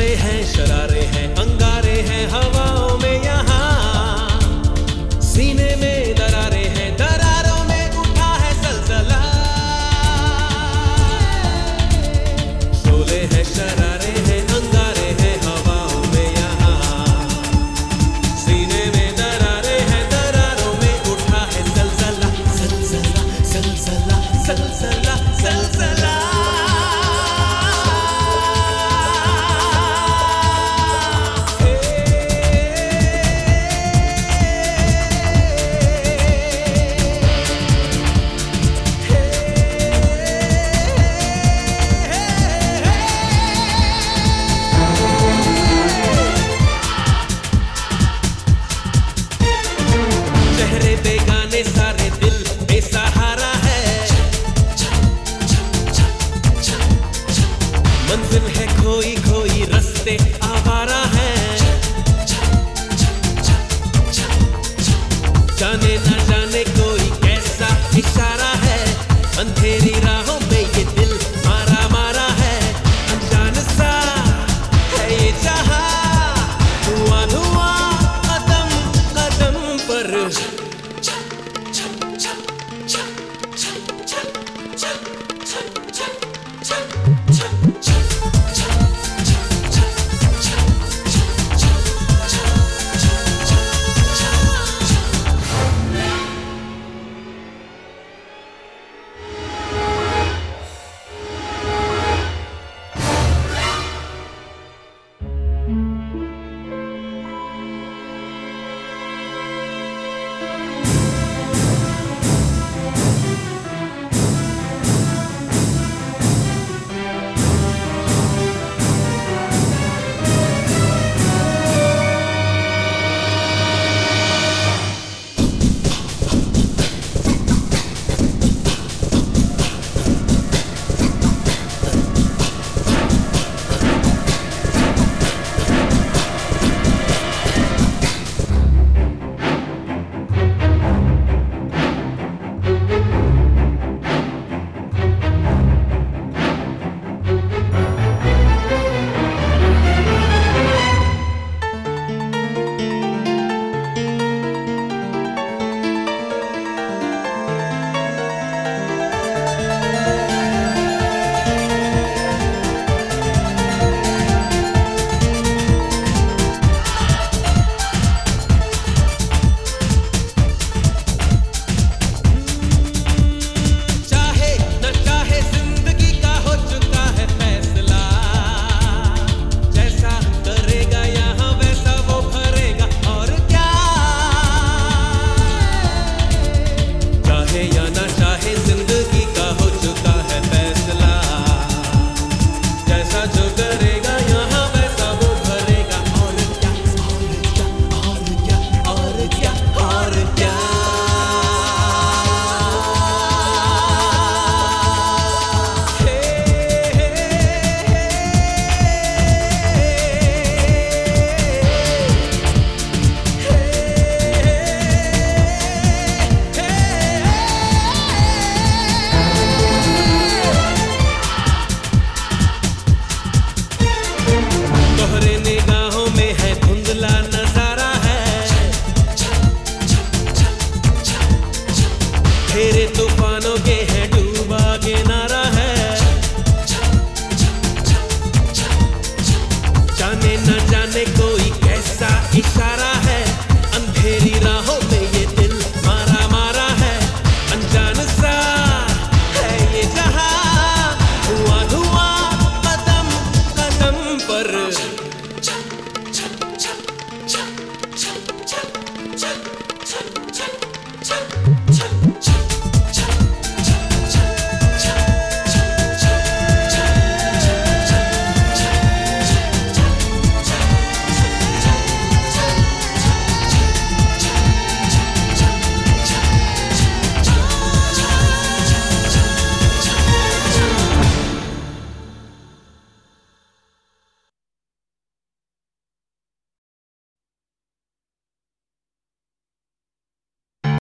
जुल्फे हैं, शरारे हैं, अंगारे हैं, हवाओं में यहाँ। सीने में दरारे हैं, दरारों में उठा है सलसला। शोले है, शरारे viste Choo.